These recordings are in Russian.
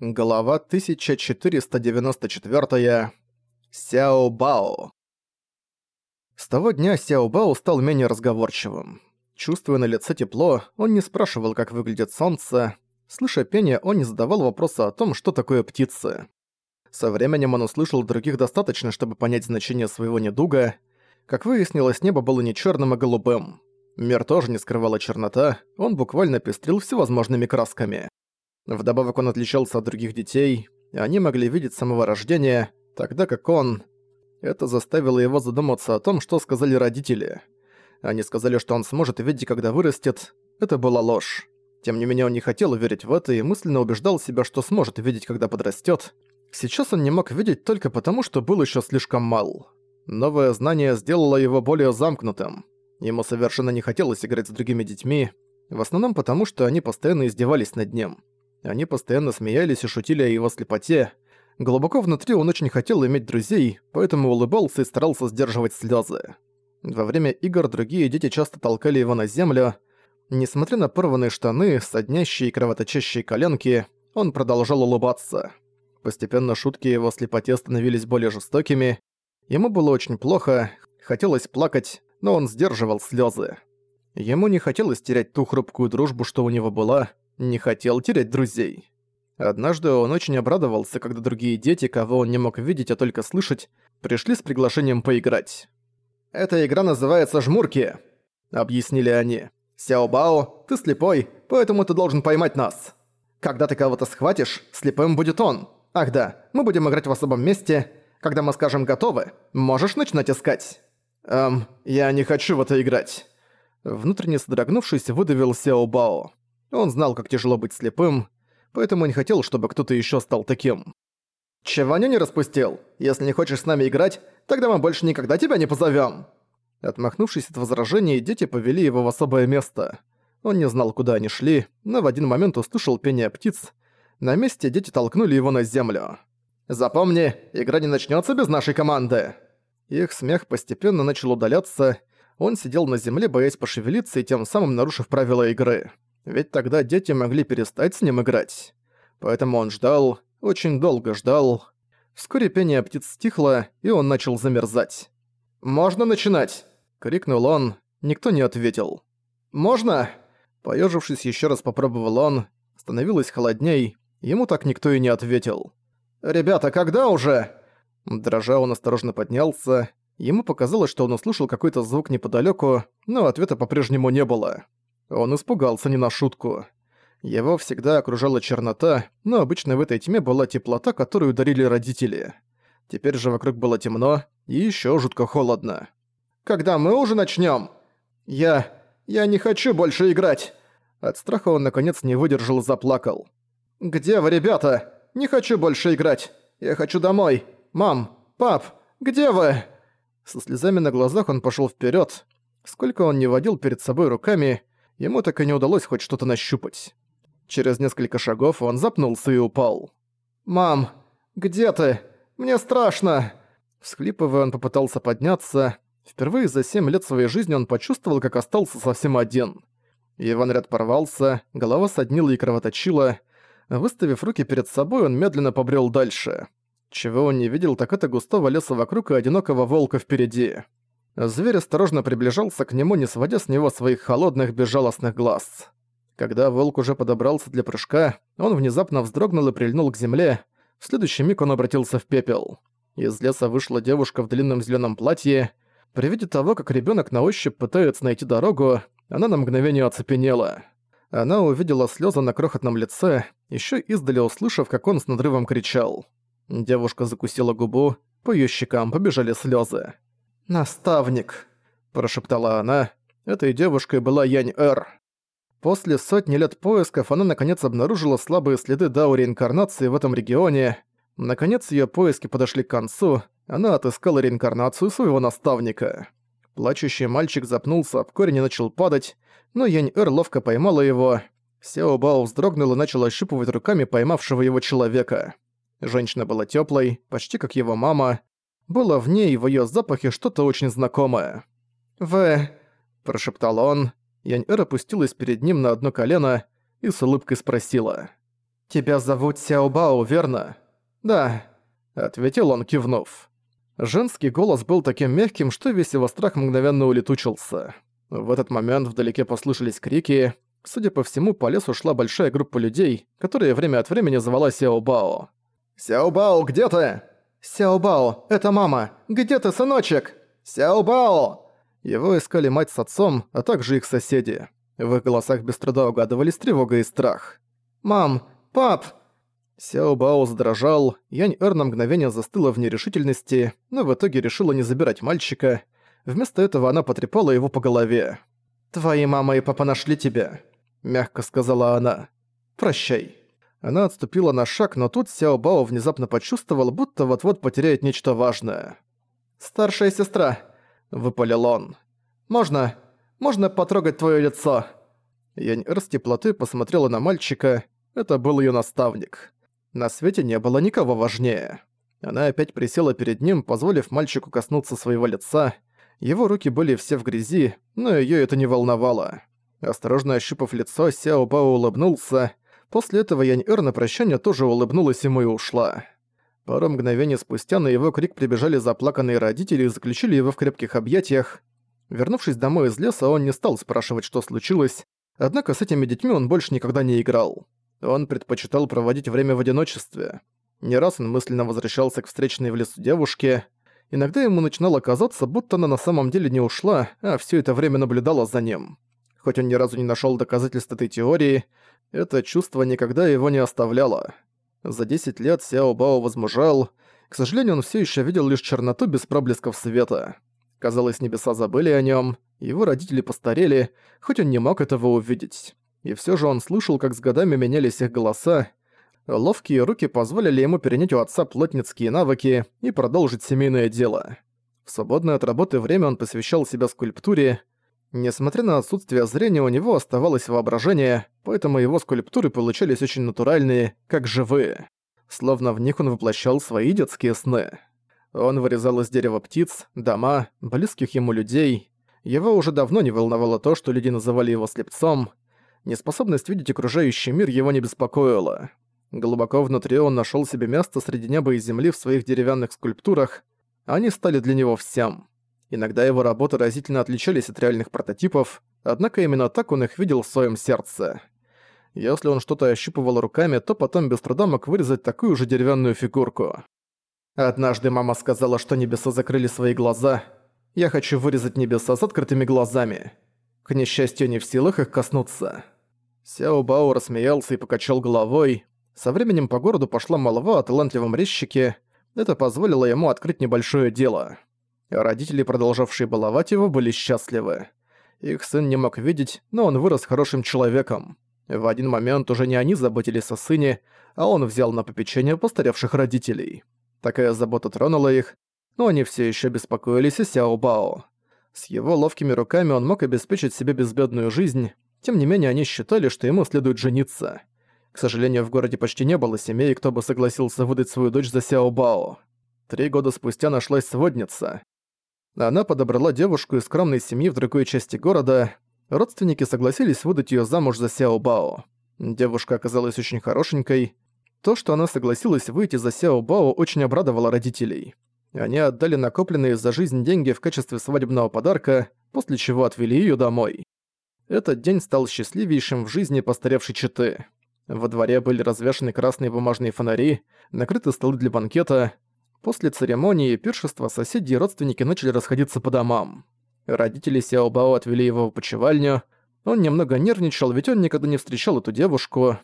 Глава 1494. Сяо Бао. С того дня Сяо Бао стал менее разговорчивым. Чувствуя на лице тепло, он не спрашивал, как выглядит солнце. Слыша пение, он не задавал вопроса о том, что такое птицы. Со временем он услышал других достаточно, чтобы понять значение своего недуга. Как выяснилось, небо было не черным, а голубым. Мир тоже не скрывала чернота, он буквально пестрил всевозможными красками. Вдобавок он отличался от других детей, и они могли видеть с самого рождения, тогда как он... Это заставило его задуматься о том, что сказали родители. Они сказали, что он сможет видеть, когда вырастет. Это была ложь. Тем не менее, он не хотел верить в это и мысленно убеждал себя, что сможет видеть, когда подрастет. Сейчас он не мог видеть только потому, что был еще слишком мал. Новое знание сделало его более замкнутым. Ему совершенно не хотелось играть с другими детьми, в основном потому, что они постоянно издевались над ним. Они постоянно смеялись и шутили о его слепоте. Глубоко внутри он очень хотел иметь друзей, поэтому улыбался и старался сдерживать слезы. Во время игр другие дети часто толкали его на землю. Несмотря на порванные штаны, соднящие и кровоточащие коленки, он продолжал улыбаться. Постепенно шутки его слепоте становились более жестокими. Ему было очень плохо, хотелось плакать, но он сдерживал слезы. Ему не хотелось терять ту хрупкую дружбу, что у него была, не хотел терять друзей. Однажды он очень обрадовался, когда другие дети, кого он не мог видеть, а только слышать, пришли с приглашением поиграть. «Эта игра называется «Жмурки», — объяснили они. «Сяо-Бао, ты слепой, поэтому ты должен поймать нас. Когда ты кого-то схватишь, слепым будет он. Ах да, мы будем играть в особом месте. Когда мы скажем «готовы», можешь начинать искать». «Эм, я не хочу в это играть». Внутренне содрогнувшись, выдавил Сяо-Бао. Он знал, как тяжело быть слепым, поэтому не хотел, чтобы кто-то еще стал таким. «Чего не распустил? Если не хочешь с нами играть, тогда мы больше никогда тебя не позовем. Отмахнувшись от возражений, дети повели его в особое место. Он не знал, куда они шли, но в один момент услышал пение птиц. На месте дети толкнули его на землю. «Запомни, игра не начнется без нашей команды!» Их смех постепенно начал удаляться, он сидел на земле, боясь пошевелиться и тем самым нарушив правила игры ведь тогда дети могли перестать с ним играть. Поэтому он ждал, очень долго ждал. Вскоре пение птиц стихло, и он начал замерзать. «Можно начинать!» — крикнул он. Никто не ответил. «Можно?» Поёжившись еще раз попробовал он. Становилось холодней. Ему так никто и не ответил. «Ребята, когда уже?» Дрожа он осторожно поднялся. Ему показалось, что он услышал какой-то звук неподалёку, но ответа по-прежнему не было. Он испугался не на шутку. Его всегда окружала чернота, но обычно в этой тьме была теплота, которую дарили родители. Теперь же вокруг было темно и еще жутко холодно. «Когда мы уже начнем? «Я... я не хочу больше играть!» От страха он наконец не выдержал и заплакал. «Где вы, ребята? Не хочу больше играть! Я хочу домой! Мам! Пап! Где вы?» Со слезами на глазах он пошел вперед. Сколько он не водил перед собой руками, ему так и не удалось хоть что-то нащупать. Через несколько шагов он запнулся и упал. «Мам, где ты? Мне страшно!» Всхлипывая, он попытался подняться. Впервые за семь лет своей жизни он почувствовал, как остался совсем один. Его наряд порвался, голова соднила и кровоточила. Выставив руки перед собой, он медленно побрел дальше. Чего он не видел, так это густого леса вокруг и одинокого волка впереди. Зверь осторожно приближался к нему, не сводя с него своих холодных, безжалостных глаз. Когда волк уже подобрался для прыжка, он внезапно вздрогнул и прильнул к земле. В следующий миг он обратился в пепел. Из леса вышла девушка в длинном зеленом платье. При виде того, как ребенок на ощупь пытается найти дорогу, она на мгновение оцепенела. Она увидела слезы на крохотном лице, еще издали услышав, как он с надрывом кричал. Девушка закусила губу, по ее щекам побежали слезы. «Наставник», – прошептала она. Этой девушкой была Янь-Эр. После сотни лет поисков она наконец обнаружила слабые следы Дао реинкарнации в этом регионе. Наконец ее поиски подошли к концу, она отыскала реинкарнацию своего наставника. Плачущий мальчик запнулся об корень и начал падать, но Янь-Эр ловко поймала его. Сяо Бао вздрогнул и начал ощупывать руками поймавшего его человека. Женщина была теплой, почти как его мама, было в ней в её запахе что-то очень знакомое. «Вы...» – прошептал он. Янь-Эр опустилась перед ним на одно колено и с улыбкой спросила. «Тебя зовут Сяо Бао, верно?» «Да», — ответил он, кивнув. Женский голос был таким мягким, что весь его страх мгновенно улетучился. В этот момент вдалеке послышались крики. Судя по всему, по лесу шла большая группа людей, которая время от времени звала Сяо Бао. «Сяо Бао, где ты?» «Сяо Бао, это мама! Где ты, сыночек?» «Сяо Бао!» Его искали мать с отцом, а также их соседи. В их голосах без труда угадывались тревога и страх. «Мам! Пап!» Сяо Бао задрожал, Янь Эр на мгновение застыла в нерешительности, но в итоге решила не забирать мальчика. Вместо этого она потрепала его по голове. «Твои мама и папа нашли тебя», — мягко сказала она. «Прощай». Она отступила на шаг, но тут Сяо Бао внезапно почувствовал, будто вот-вот потеряет нечто важное. «Старшая сестра», — выпалил он. «Можно... можно потрогать твое лицо?» Янь-Эр с теплоты посмотрела на мальчика. Это был ее наставник. На свете не было никого важнее. Она опять присела перед ним, позволив мальчику коснуться своего лица. Его руки были все в грязи, но её это не волновало. Осторожно ощупав лицо, Сяо Бао улыбнулся. После этого Янь-Эр на прощание тоже улыбнулась ему и ушла. Пару мгновений спустя на его крик прибежали заплаканные родители и заключили его в крепких объятиях. Вернувшись домой из леса, он не стал спрашивать, что случилось, однако с этими детьми он больше никогда не играл. Он предпочитал проводить время в одиночестве. Не раз он мысленно возвращался к встречной в лесу девушке. Иногда ему начинало казаться, будто она на самом деле не ушла, а все это время наблюдала за ним. Хоть он ни разу не нашел доказательств этой теории, это чувство никогда его не оставляло. За 10 лет Сяо Бао возмужал. К сожалению, он все еще видел лишь черноту без проблесков света. Казалось, небеса забыли о нем, его родители постарели, хоть он не мог этого увидеть. И все же он слышал, как с годами менялись их голоса. Ловкие руки позволили ему перенять у отца плотницкие навыки и продолжить семейное дело. В свободное от работы время он посвящал себя скульптуре, Несмотря на отсутствие зрения, у него оставалось воображение, поэтому его скульптуры получались очень натуральные, как живые. Словно в них он воплощал свои детские сны. Он вырезал из дерева птиц, дома, близких ему людей. Его уже давно не волновало то, что люди называли его слепцом. Неспособность видеть окружающий мир его не беспокоила. Глубоко внутри он нашел себе место среди неба и земли в своих деревянных скульптурах. Они стали для него всем. Иногда его работы разительно отличались от реальных прототипов, однако именно так он их видел в своем сердце. Если он что-то ощупывал руками, то потом без труда мог вырезать такую же деревянную фигурку. Однажды мама сказала, что небеса закрыли свои глаза. Я хочу вырезать небеса с открытыми глазами. К несчастью, не в силах их коснуться. Сяо Бао рассмеялся и покачал головой. Со временем по городу пошла молва о талантливом резчике. Это позволило ему открыть небольшое дело. Родители, продолжавшие баловать его, были счастливы. Их сын не мог видеть, но он вырос хорошим человеком. В один момент уже не они заботились о сыне, а он взял на попечение постаревших родителей. Такая забота тронула их, но они все еще беспокоились о Сяо Бао. С его ловкими руками он мог обеспечить себе безбедную жизнь, тем не менее они считали, что ему следует жениться. К сожалению, в городе почти не было семей, кто бы согласился выдать свою дочь за Сяо Бао. Три года спустя нашлась сводница. Она подобрала девушку из скромной семьи в другой части города. Родственники согласились выдать её замуж за Сяо Бао. Девушка оказалась очень хорошенькой. То, что она согласилась выйти за Сяо Бао, очень обрадовало родителей. Они отдали накопленные за жизнь деньги в качестве свадебного подарка, после чего отвели её домой. Этот день стал счастливейшим в жизни постаревшей четы. Во дворе были развешаны красные бумажные фонари, накрыты столы для банкета, После церемонии и пиршества соседи и родственники начали расходиться по домам. Родители Сяо Бао отвели его в почевальню. Он немного нервничал, ведь он никогда не встречал эту девушку.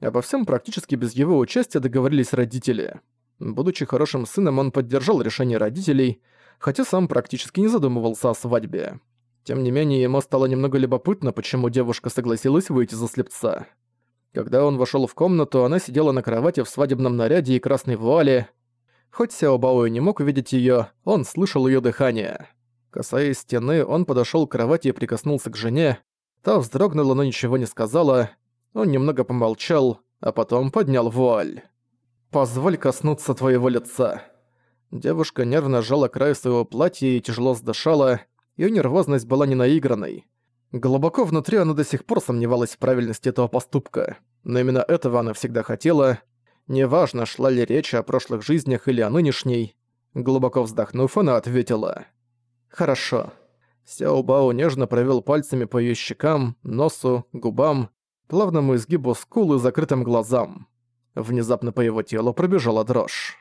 Обо всем практически без его участия договорились родители. Будучи хорошим сыном, он поддержал решение родителей, хотя сам практически не задумывался о свадьбе. Тем не менее, ему стало немного любопытно, почему девушка согласилась выйти за слепца. Когда он вошёл в комнату, она сидела на кровати в свадебном наряде и красной вуале. Хоть Сяо Бао и не мог увидеть её, он слышал её дыхание. Касаясь стены, он подошёл к кровати и прикоснулся к жене. Та вздрогнула, но ничего не сказала. Он немного помолчал, а потом поднял вуаль. «Позволь коснуться твоего лица». Девушка нервно сжала край своего платья и тяжело сдышала. Её нервозность была не наигранной. Глубоко внутри она до сих пор сомневалась в правильности этого поступка, но именно этого она всегда хотела. Неважно, шла ли речь о прошлых жизнях или о нынешней. Глубоко вздохнув, она ответила. «Хорошо». Сяо Бао нежно провел пальцами по ее щекам, носу, губам, плавному изгибу скул и закрытым глазам. Внезапно по его телу пробежала дрожь.